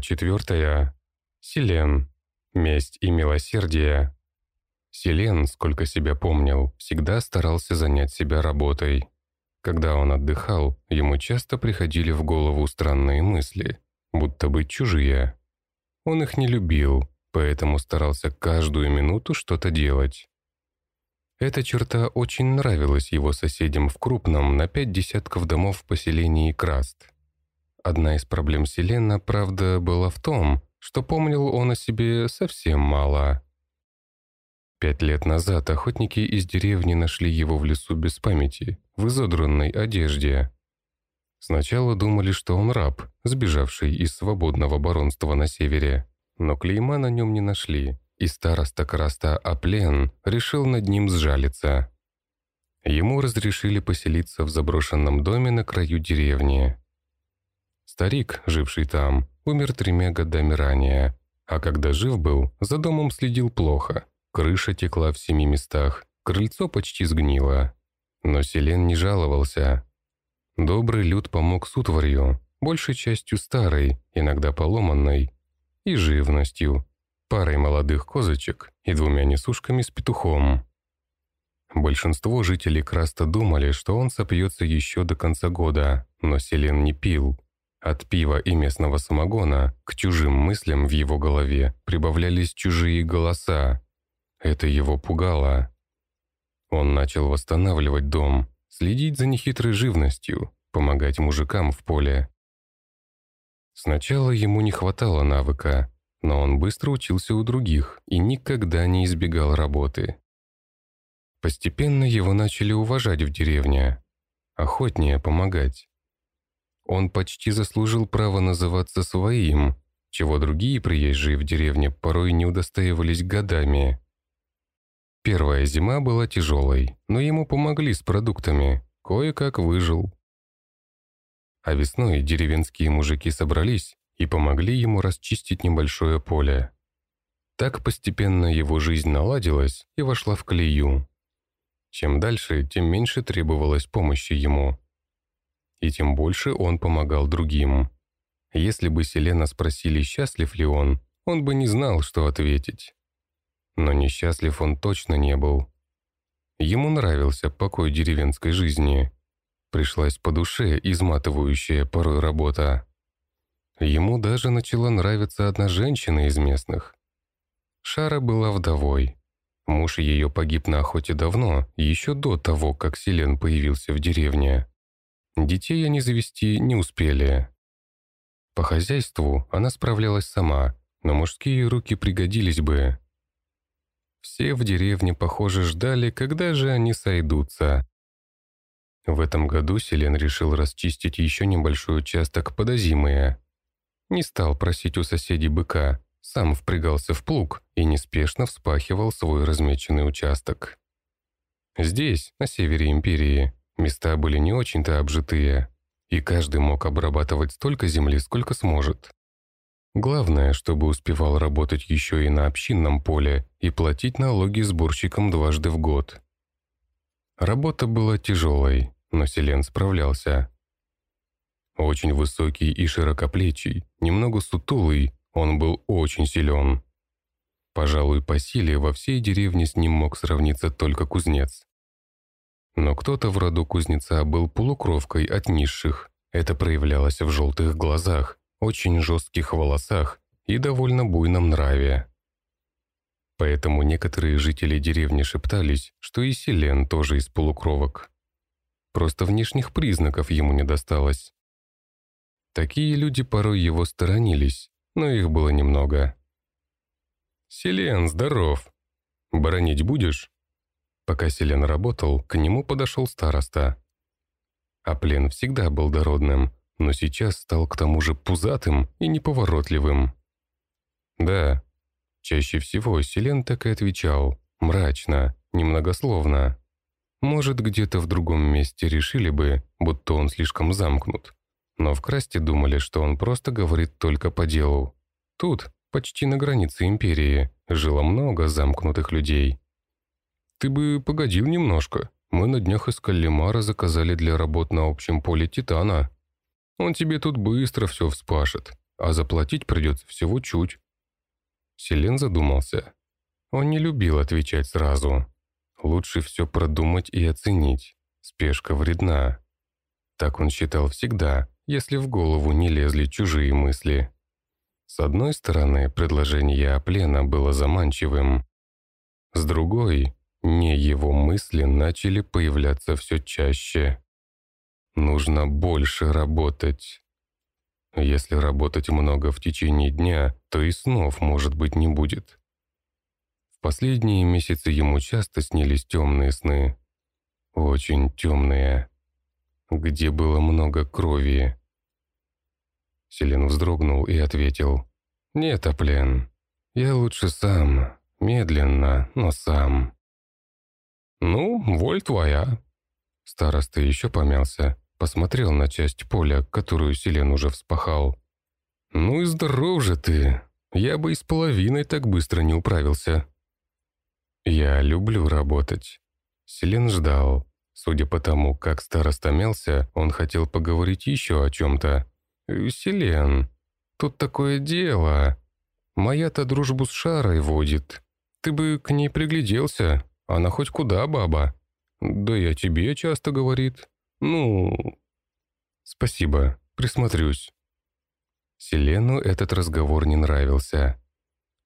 4. Селен. Месть и милосердие. Селен, сколько себя помнил, всегда старался занять себя работой. Когда он отдыхал, ему часто приходили в голову странные мысли, будто бы чужие. Он их не любил, поэтому старался каждую минуту что-то делать. Эта черта очень нравилась его соседям в крупном на пять десятков домов в поселении Краст. Одна из проблем Селена, правда, была в том, что помнил он о себе совсем мало. Пять лет назад охотники из деревни нашли его в лесу без памяти, в изодранной одежде. Сначала думали, что он раб, сбежавший из свободного баронства на севере, но клейма на нем не нашли, и староста Краста Аплен решил над ним сжалиться. Ему разрешили поселиться в заброшенном доме на краю деревни. Старик, живший там, умер тремя годами ранее, а когда жив был, за домом следил плохо. Крыша текла в семи местах, крыльцо почти сгнило. Но Селен не жаловался. Добрый люд помог с утварью, большей частью старой, иногда поломанной, и живностью, парой молодых козочек и двумя несушками с петухом. Большинство жителей Краста думали, что он сопьется еще до конца года, но Селен не пил. От пива и местного самогона к чужим мыслям в его голове прибавлялись чужие голоса. Это его пугало. Он начал восстанавливать дом, следить за нехитрой живностью, помогать мужикам в поле. Сначала ему не хватало навыка, но он быстро учился у других и никогда не избегал работы. Постепенно его начали уважать в деревне, охотнее помогать. Он почти заслужил право называться своим, чего другие приезжие в деревне порой не удостаивались годами. Первая зима была тяжелой, но ему помогли с продуктами, кое-как выжил. А весной деревенские мужики собрались и помогли ему расчистить небольшое поле. Так постепенно его жизнь наладилась и вошла в колею. Чем дальше, тем меньше требовалось помощи ему. И тем больше он помогал другим. Если бы Селена спросили, счастлив ли он, он бы не знал, что ответить. Но несчастлив он точно не был. Ему нравился покой деревенской жизни. Пришлась по душе изматывающая порой работа. Ему даже начала нравиться одна женщина из местных. Шара была вдовой. Муж ее погиб на охоте давно, еще до того, как Селен появился в деревне. Детей они завести не успели. По хозяйству она справлялась сама, но мужские руки пригодились бы. Все в деревне, похоже, ждали, когда же они сойдутся. В этом году Селен решил расчистить еще небольшой участок под озимые, не стал просить у соседей быка, сам впрягался в плуг и неспешно вспахивал свой размеченный участок. Здесь, на севере империи, места были не очень-то обжитые, и каждый мог обрабатывать столько земли, сколько сможет. Главное, чтобы успевал работать еще и на общинном поле и платить налоги сборщикам дважды в год. Работа была тяжелой, но Селен справлялся. Очень высокий и широкоплечий, немного сутулый, он был очень силен. Пожалуй, по силе во всей деревне с ним мог сравниться только кузнец. Но кто-то в роду кузнеца был полукровкой от низших. Это проявлялось в желтых глазах, очень жестких волосах и довольно буйном нраве. Поэтому некоторые жители деревни шептались, что и Селен тоже из полукровок. Просто внешних признаков ему не досталось. Такие люди порой его сторонились, но их было немного. «Селен, здоров! Боронить будешь?» Пока Селен работал, к нему подошел староста. А плен всегда был дородным, но сейчас стал к тому же пузатым и неповоротливым. «Да». Чаще всего Селен так и отвечал, мрачно, немногословно. Может, где-то в другом месте решили бы, будто он слишком замкнут. Но в Красте думали, что он просто говорит только по делу. Тут, почти на границе империи, жило много замкнутых людей. «Ты бы погодил немножко. Мы на днях из Каллимара заказали для работ на общем поле Титана. Он тебе тут быстро все вспашет. а заплатить придется всего чуть». Селен задумался. Он не любил отвечать сразу. Лучше все продумать и оценить. Спешка вредна. Так он считал всегда, если в голову не лезли чужие мысли. С одной стороны, предложение Аплена было заманчивым. С другой, не его мысли начали появляться все чаще. Нужно больше работать. Если работать много в течение дня, то и снов, может быть, не будет. В последние месяцы ему часто снились темные сны. Очень темные. Где было много крови. Селен вздрогнул и ответил. «Нет, Аплен, я лучше сам, медленно, но сам». «Ну, воль твоя». Староста еще помялся, посмотрел на часть поля, которую Селен уже вспахал. «Ну и здоров же ты! Я бы и с половиной так быстро не управился». «Я люблю работать». Селен ждал. Судя по тому, как староста мялся, он хотел поговорить еще о чем-то. «Селен, тут такое дело. Моя-то дружбу с Шарой водит. Ты бы к ней пригляделся, она хоть куда баба. Да о тебе часто говорит. Ну...» «Спасибо, присмотрюсь». Селену этот разговор не нравился.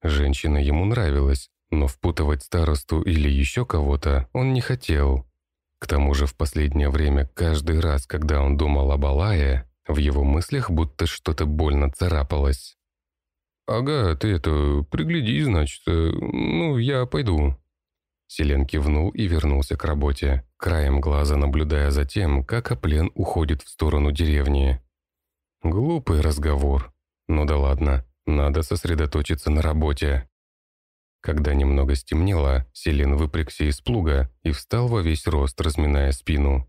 Женщина ему нравилась, но впутывать старосту или еще кого-то он не хотел. К тому же в последнее время каждый раз, когда он думал об Алае, в его мыслях будто что-то больно царапалось. «Ага, ты это, пригляди, значит. Э, ну, я пойду». Селен кивнул и вернулся к работе, краем глаза наблюдая за тем, как Оплен уходит в сторону деревни. Глупый разговор. Ну да ладно, надо сосредоточиться на работе. Когда немного стемнело, Селен выпрягся из плуга и встал во весь рост, разминая спину.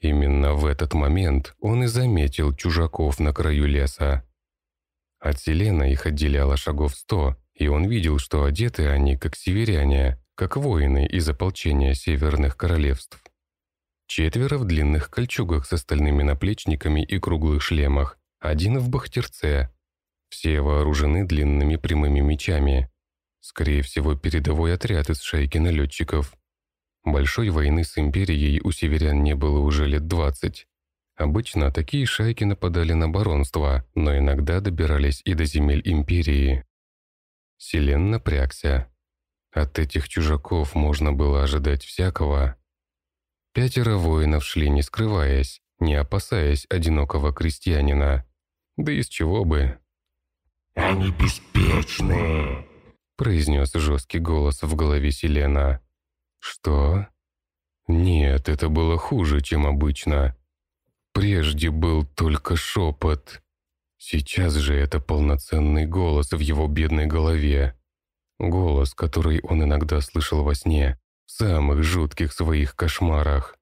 Именно в этот момент он и заметил чужаков на краю леса. От Селена их отделяло шагов сто, и он видел, что одеты они как северяне, как воины из ополчения северных королевств. Четверо в длинных кольчугах с остальными наплечниками и круглых шлемах, один в бахтерце. Все вооружены длинными прямыми мечами, Скорее всего, передовой отряд из шайки налетчиков. Большой войны с Империей у северян не было уже лет двадцать. Обычно такие шайки нападали на баронство, но иногда добирались и до земель Империи. Селен напрягся. От этих чужаков можно было ожидать всякого. Пятеро воинов шли не скрываясь, не опасаясь одинокого крестьянина. Да из чего бы? «Они беспечные», произнес жесткий голос в голове Селена. «Что?» «Нет, это было хуже, чем обычно. Прежде был только шепот. Сейчас же это полноценный голос в его бедной голове. Голос, который он иногда слышал во сне, в самых жутких своих кошмарах.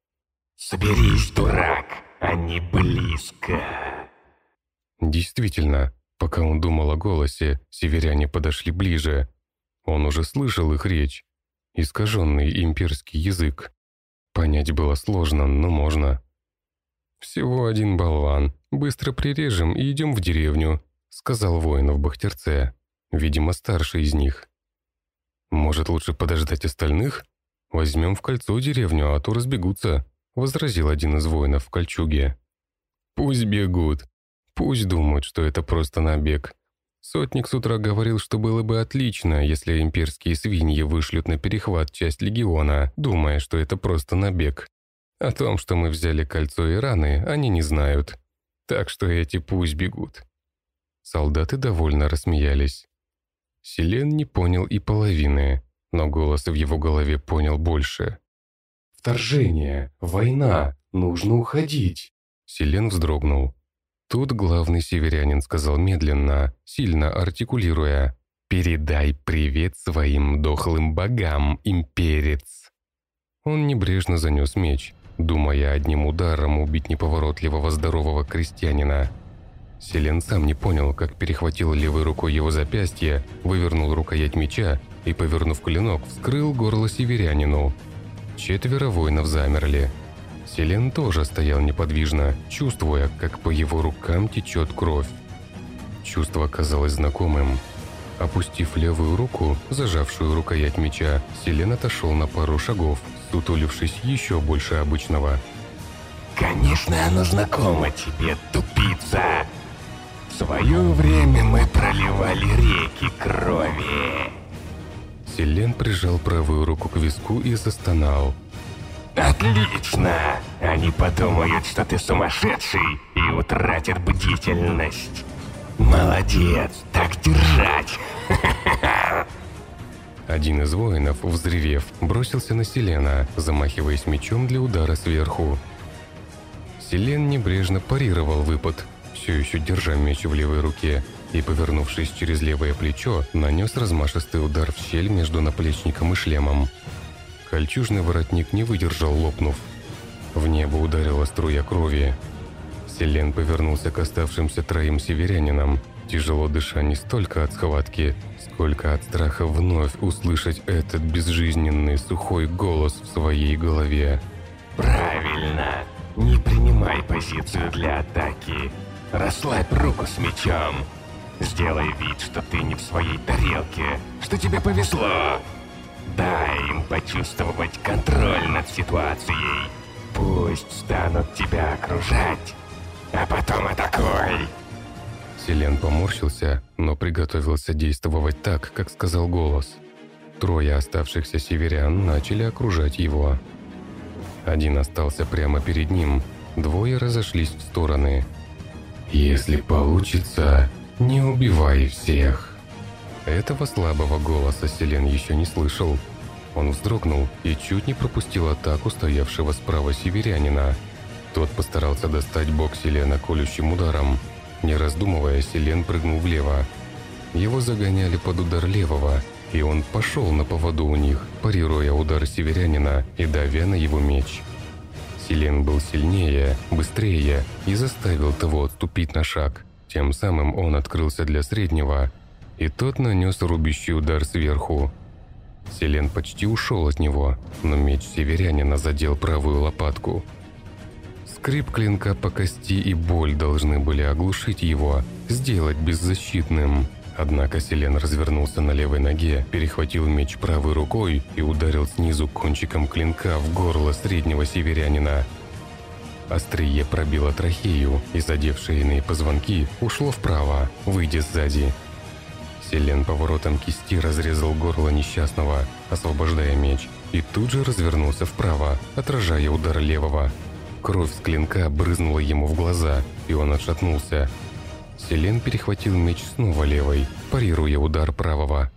«Соберись, дурак, они близко!» Действительно, пока он думал о голосе, северяне подошли ближе, он уже слышал их речь, искаженный имперский язык. Понять было сложно, но можно. «Всего один болван. Быстро прирежем и идем в деревню», — сказал воин в Бахтерце, видимо, старший из них. «Может, лучше подождать остальных? Возьмем в кольцо деревню, а то разбегутся», — возразил один из воинов в кольчуге. «Пусть бегут. Пусть думают, что это просто набег. Сотник с утра говорил, что было бы отлично, если имперские свиньи вышлют на перехват часть легиона, думая, что это просто набег. О том, что мы взяли кольцо и раны, они не знают. Так что эти пусть бегут. Солдаты довольно рассмеялись. Селен не понял и половины, но голос в его голове понял больше. «Вторжение! Война! Нужно уходить!» Селен вздрогнул. Тут главный северянин сказал медленно, сильно артикулируя «Передай привет своим дохлым богам, имперец!» Он небрежно занес меч, думая одним ударом убить неповоротливого здорового крестьянина. Селен сам не понял, как перехватил левой рукой его запястье, вывернул рукоять меча и, повернув клинок, вскрыл горло северянину. Четверо воинов замерли, Селен тоже стоял неподвижно, чувствуя, как по его рукам течет кровь. чувство казалось знакомым. Опустив левую руку, зажавшую рукоять меча, Селен отошел на пару шагов, сутулившись еще больше обычного. «Конечно, оно знакомо тебе, тупица! В свое время мы проливали реки крови!» Селен прижал правую руку к виску и застонал. «Отлично! Они подумают, что ты сумасшедший и утратят бдительность. Молодец, так держать!» Один из воинов, взревев, бросился на Селена, замахиваясь мечом для удара сверху. Селен небрежно парировал выпад, все еще держа меч в левой руке, и, повернувшись через левое плечо, нанес размашистый удар в щель между наплечником и шлемом. Кольчужный воротник не выдержал, лопнув. В небо ударила струя крови. Селен повернулся к оставшимся троим северянинам, тяжело дыша не столько от схватки, сколько от страха вновь услышать этот безжизненный сухой голос в своей голове. «Правильно! Не принимай позицию для атаки. Расслабь руку с мечом. Сделай вид, что ты не в своей тарелке, что тебе повезло. Дай им почувствовать контроль над ситуацией. Пусть станут тебя окружать, а потом атакуй. Селен поморщился, но приготовился действовать так, как сказал голос. Трое оставшихся северян начали окружать его. Один остался прямо перед ним, двое разошлись в стороны. «Если получится, не убивай всех». Этого слабого голоса Селен еще не слышал. Он вздрогнул и чуть не пропустил атаку стоявшего справа северянина. Тот постарался достать бок Селена колющим ударом. Не раздумывая, Селен прыгнул влево. Его загоняли под удар левого, и он пошел на поводу у них, парируя удар северянина и давя на его меч. Селен был сильнее, быстрее и заставил того отступить на шаг. Тем самым он открылся для среднего, и тот нанес рубящий удар сверху. Селен почти ушел от него, но меч северянина задел правую лопатку. Скрип клинка по кости и боль должны были оглушить его, сделать беззащитным. Однако Селен развернулся на левой ноге, перехватил меч правой рукой и ударил снизу кончиком клинка в горло среднего северянина. Острие пробило трахею, и задевшие иные позвонки ушло вправо, выйдя сзади. Селен поворотом кисти разрезал горло несчастного, освобождая меч, и тут же развернулся вправо, отражая удар левого. Кровь с клинка брызнула ему в глаза, и он отшатнулся. Селен перехватил меч снова левой, парируя удар правого.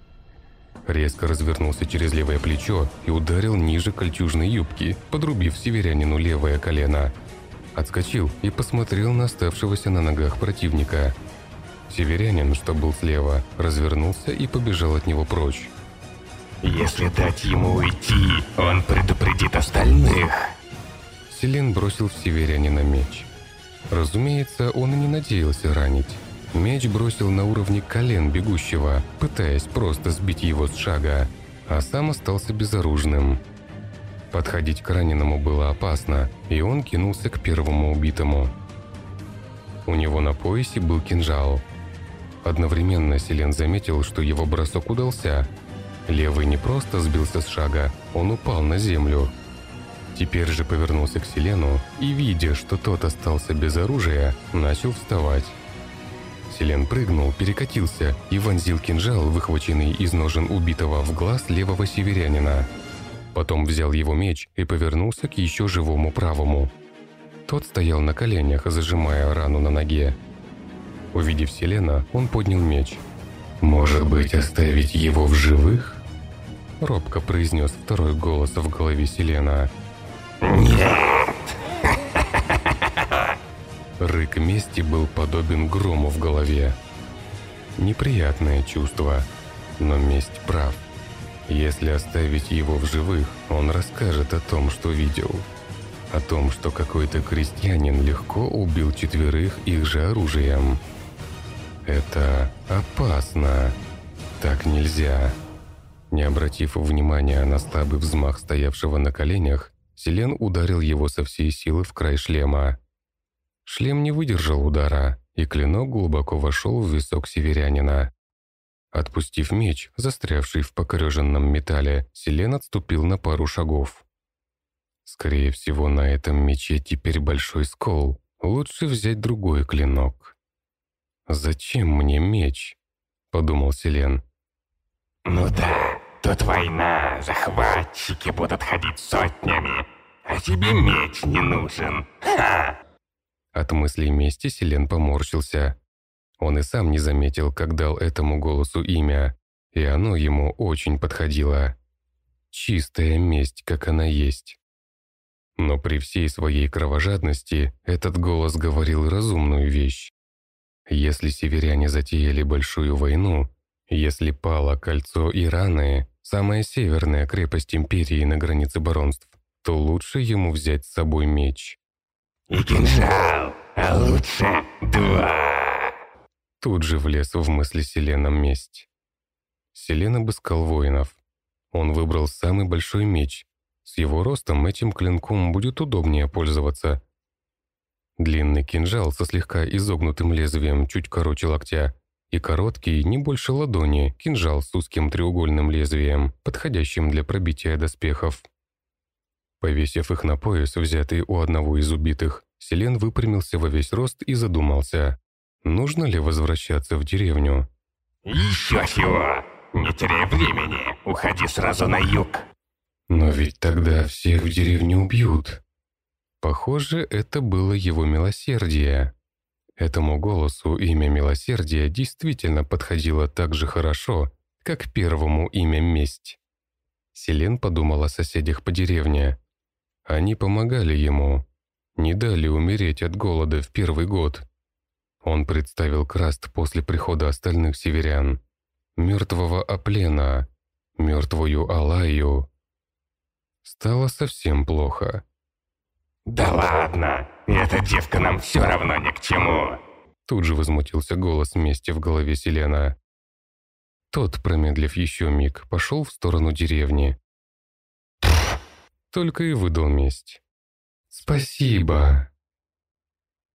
Резко развернулся через левое плечо и ударил ниже кольчужной юбки, подрубив северянину левое колено. Отскочил и посмотрел на оставшегося на ногах противника. Северянин, что был слева, развернулся и побежал от него прочь. Если дать ему уйти, он предупредит остальных. Селен бросил в северянина меч. Разумеется, он и не надеялся ранить. Меч бросил на уровне колен бегущего, пытаясь просто сбить его с шага, а сам остался безоружным. Подходить к раненому было опасно, и он кинулся к первому убитому. У него на поясе был кинжал. Одновременно Селен заметил, что его бросок удался. Левый не просто сбился с шага, он упал на землю. Теперь же повернулся к Селену и, видя, что тот остался без оружия, начал вставать. Селен прыгнул, перекатился и вонзил кинжал, выхваченный из ножен убитого, в глаз левого северянина. Потом взял его меч и повернулся к еще живому правому. Тот стоял на коленях, зажимая рану на ноге. Увидев Селена, он поднял меч. Может быть, оставить его в живых? Робко произнес второй голос в голове Селена. Нет! Рык мести был подобен грому в голове. Неприятное чувство, но месть прав. Если оставить его в живых, он расскажет о том, что видел. О том, что какой-то крестьянин легко убил четверых их же оружием. Это опасно. Так нельзя. Не обратив внимания на слабый взмах стоявшего на коленях, Селен ударил его со всей силы в край шлема. Шлем не выдержал удара, и клинок глубоко вошел в висок северянина. Отпустив меч, застрявший в покореженном металле, Селен отступил на пару шагов. Скорее всего, на этом мече теперь большой скол. Лучше взять другой клинок. «Зачем мне меч?» — подумал Селен. «Ну да, тут война, захватчики будут ходить сотнями, а тебе меч не нужен. Ха!» От мыслей мести Селен поморщился. Он и сам не заметил, как дал этому голосу имя, и оно ему очень подходило. Чистая месть, как она есть. Но при всей своей кровожадности этот голос говорил разумную вещь. Если северяне затеяли большую войну, если пало кольцо Ираны, самая северная крепость империи на границе баронств, то лучше ему взять с собой меч. «И кинжал, а лучше два!» Тут же влез в мысли Селеном месть. Селен обыскал воинов. Он выбрал самый большой меч. С его ростом этим клинком будет удобнее пользоваться. Длинный кинжал со слегка изогнутым лезвием чуть короче локтя и короткий, не больше ладони, кинжал с узким треугольным лезвием, подходящим для пробития доспехов. Повесив их на пояс, взятый у одного из убитых, Селен выпрямился во весь рост и задумался. Нужно ли возвращаться в деревню? «Еще чего! Не теряй времени, уходи сразу на юг!» «Но ведь тогда всех в деревне убьют». Похоже, это было его милосердие. Этому голосу имя милосердия действительно подходило так же хорошо, как первому имя месть. Селен подумал о соседях по деревне. Они помогали ему, не дали умереть от голода в первый год. Он представил Краст после прихода остальных северян. Мертвого Аплена, мертвую Алаю. Стало совсем плохо. «Да ладно, эта девка нам все равно ни к чему!» Тут же возмутился голос мести в голове Селена. Тот, промедлив еще миг, пошел в сторону деревни. Только и выдал месть. «Спасибо!»